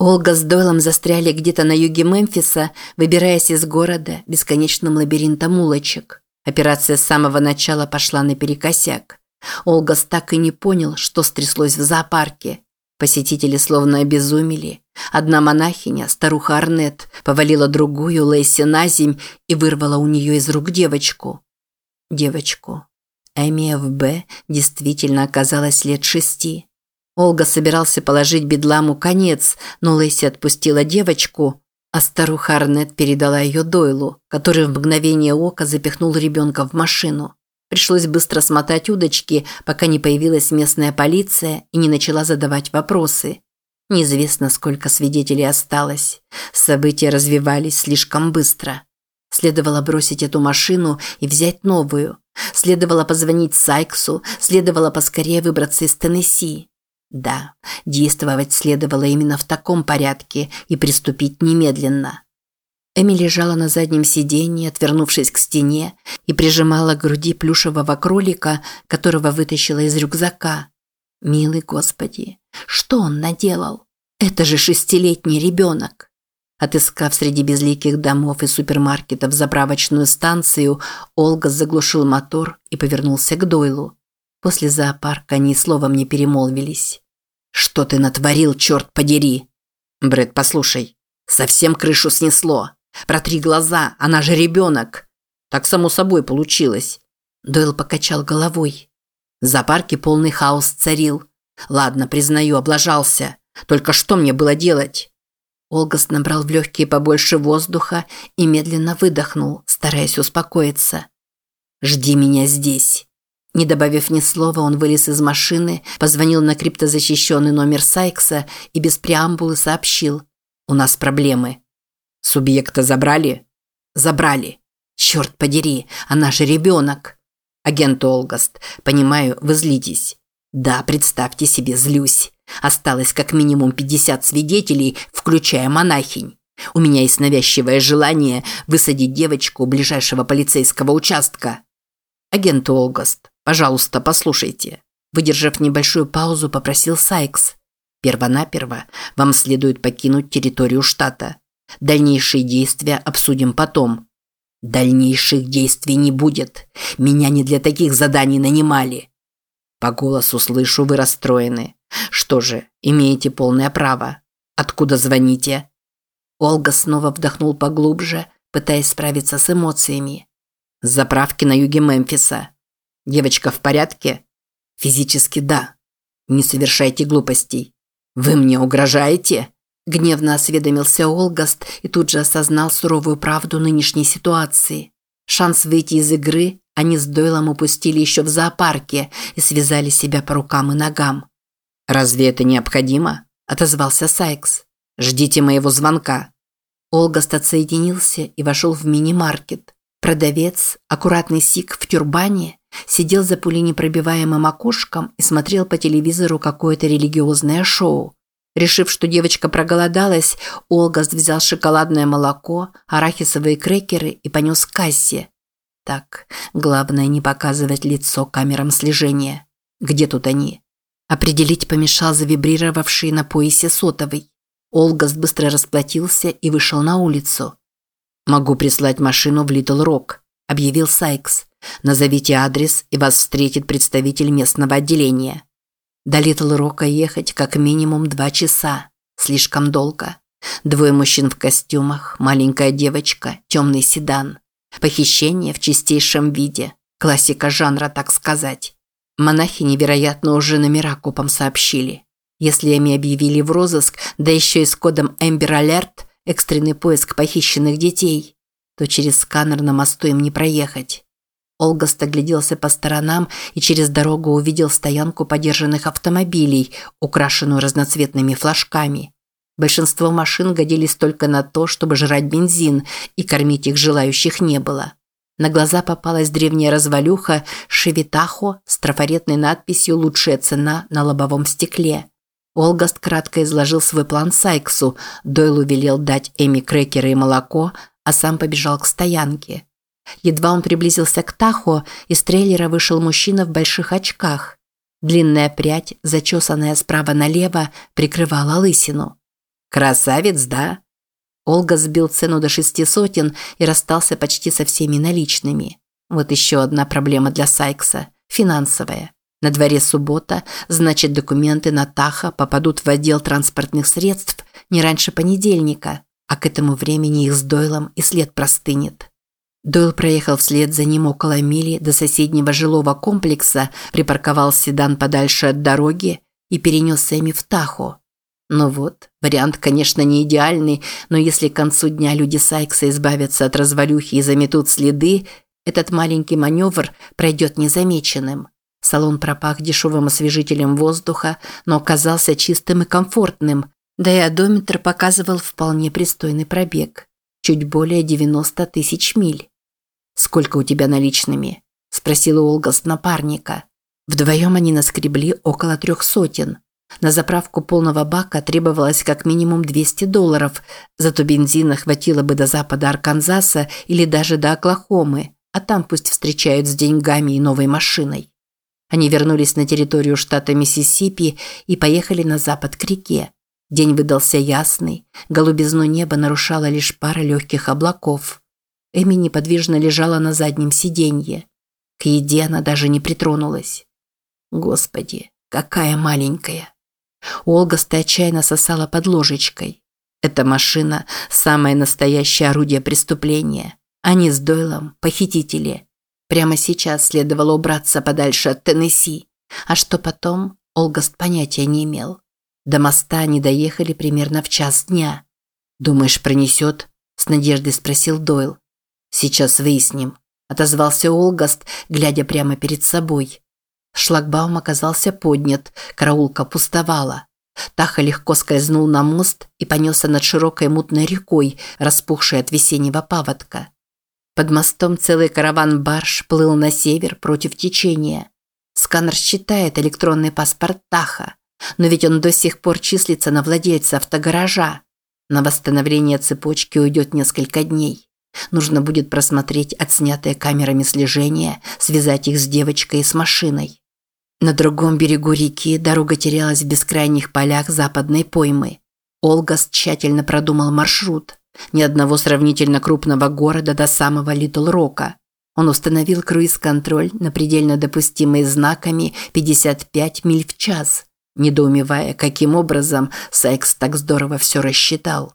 Олга с Дойлом застряли где-то на юге Мемфиса, выбираясь из города бесконечным лабиринтом улочек. Операция с самого начала пошла наперекосяк. Олгас так и не понял, что стряслось в зоопарке. Посетители словно обезумели. Одна монахиня, старуха Арнет, повалила другую, Лэйси, на земь и вырвала у нее из рук девочку. Девочку. Эми ФБ действительно оказалась лет шести. Олга собирался положить бедламу конец, но Лэйси отпустила девочку, а старуха Арнет передала ее Дойлу, который в мгновение ока запихнул ребенка в машину. Пришлось быстро смотать удочки, пока не появилась местная полиция и не начала задавать вопросы. Неизвестно, сколько свидетелей осталось. События развивались слишком быстро. Следовало бросить эту машину и взять новую. Следовало позвонить Сайксу, следовало поскорее выбраться из Теннесси. Да, действовать следовало именно в таком порядке и приступить немедленно. Эми лежала на заднем сиденье, отвернувшись к стене, и прижимала к груди плюшевого кролика, которого вытащила из рюкзака. Милый Господи, что он наделал? Это же шестилетний ребенок. Отыскав среди безликих домов и супермаркетов заправочную станцию, Олга заглушил мотор и повернулся к Дойлу. После зоопарка они словом не перемолвились. «Что ты натворил, черт подери?» Брэд, послушай, совсем крышу снесло. Протри глаза, она же ребенок!» «Так само собой получилось». Дойл покачал головой. В зоопарке полный хаос царил. «Ладно, признаю, облажался. Только что мне было делать?» Олгас набрал в легкие побольше воздуха и медленно выдохнул, стараясь успокоиться. «Жди меня здесь». Не добавив ни слова, он вылез из машины, позвонил на криптозащищенный номер Сайкса и без преамбулы сообщил. «У нас проблемы». «Субъекта забрали?» «Забрали. Черт подери, она же ребенок». «Агент Олгаст, понимаю, вы злитесь». «Да, представьте себе, злюсь. Осталось как минимум 50 свидетелей, включая монахинь. У меня есть навязчивое желание высадить девочку у ближайшего полицейского участка». «Агент Олгаст, Пожалуйста, послушайте. Выдержав небольшую паузу, попросил Сайкс. Первонаперво вам следует покинуть территорию штата. Дальнейшие действия обсудим потом. Дальнейших действий не будет. Меня не для таких заданий нанимали. По голосу слышу, вы расстроены. Что же, имеете полное право. Откуда звоните? Олга снова вдохнул поглубже, пытаясь справиться с эмоциями. Заправки на юге Мемфиса. Девочка в порядке? Физически да. Не совершайте глупостей. Вы мне угрожаете? Гневно осведомился Олгаст и тут же осознал суровую правду нынешней ситуации. Шанс выйти из игры они с Дойлом упустили еще в зоопарке и связали себя по рукам и ногам. «Разве это необходимо?» – отозвался Сайкс. «Ждите моего звонка». Олгаст отсоединился и вошел в мини-маркет. Продавец, аккуратный сик в тюрбане, сидел за пуленепробиваемым окошком и смотрел по телевизору какое-то религиозное шоу. Решив, что девочка проголодалась, Олгаст взял шоколадное молоко, арахисовые крекеры и понес к кассе. Так, главное не показывать лицо камерам слежения. Где тут они? Определить помешал завибрировавший на поясе сотовый. Олгаст быстро расплатился и вышел на улицу. «Могу прислать машину в Литл Рок», – объявил Сайкс. «Назовите адрес, и вас встретит представитель местного отделения». До Литл Рока ехать как минимум два часа. Слишком долго. Двое мужчин в костюмах, маленькая девочка, темный седан. Похищение в чистейшем виде. Классика жанра, так сказать. Монахи невероятно уже номера копам сообщили. Если ими объявили в розыск, да еще и с кодом Amber Alert, экстренный поиск похищенных детей, то через сканер на мосту им не проехать. Олгаст огляделся по сторонам и через дорогу увидел стоянку подержанных автомобилей, украшенную разноцветными флажками. Большинство машин годились только на то, чтобы жрать бензин, и кормить их желающих не было. На глаза попалась древняя развалюха «Шевитахо» с трафаретной надписью «Лучшая цена» на лобовом стекле. Олгаст кратко изложил свой план Сайксу, Дойлу велел дать Эми крекеры и молоко, а сам побежал к стоянке. Едва он приблизился к Тахо, из трейлера вышел мужчина в больших очках. Длинная прядь, зачесанная справа налево, прикрывала лысину. Красавец, да? Олга сбил цену до шести сотен и расстался почти со всеми наличными. Вот еще одна проблема для Сайкса – финансовая. На дворе суббота, значит документы на Таха попадут в отдел транспортных средств не раньше понедельника, а к этому времени их с Дойлом и след простынет. Дойл проехал вслед за ним около мили до соседнего жилого комплекса, припарковал седан подальше от дороги и перенес Сэмми в Тахо. Ну вот, вариант, конечно, не идеальный, но если к концу дня люди Сайкса избавятся от развалюхи и заметут следы, этот маленький маневр пройдет незамеченным. Салон пропах дешевым освежителем воздуха, но оказался чистым и комфортным, да и одометр показывал вполне пристойный пробег. Чуть более 90 тысяч миль. «Сколько у тебя наличными?» – спросила Олга с напарника. Вдвоем они наскребли около трех сотен. На заправку полного бака требовалось как минимум 200 долларов, зато бензина хватило бы до запада Арканзаса или даже до Оклахомы, а там пусть встречают с деньгами и новой машиной. Они вернулись на территорию штата Миссисипи и поехали на запад к реке. День выдался ясный, голубизну неба нарушала лишь пара легких облаков. Эми неподвижно лежала на заднем сиденье. К еде она даже не притронулась. Господи, какая маленькая. Олгаста отчаянно сосала под ложечкой. Эта машина – самое настоящее орудие преступления. Они с Дойлом – похитители. Прямо сейчас следовало убраться подальше от Теннесси. А что потом, Олгаст понятия не имел. До моста они доехали примерно в час дня. «Думаешь, пронесет?» – с надеждой спросил Дойл. «Сейчас выясним», – отозвался Олгаст, глядя прямо перед собой. Шлагбаум оказался поднят, караулка пустовала. Таха легко скользнул на мост и понесся над широкой мутной рекой, распухшей от весеннего паводка. Под мостом целый караван барж плыл на север против течения. Сканер считает электронный паспорт Таха, но ведь он до сих пор числится на владельца автогаража. На восстановление цепочки уйдет несколько дней. Нужно будет просмотреть отснятые камерами слежения, связать их с девочкой и с машиной. На другом берегу реки дорога терялась в бескрайних полях западной поймы. Олгас тщательно продумал маршрут. Ни одного сравнительно крупного города до самого Литл-Рока. Он установил круиз-контроль на предельно допустимые знаками 55 миль в час, недоумевая, каким образом Сайкс так здорово все рассчитал.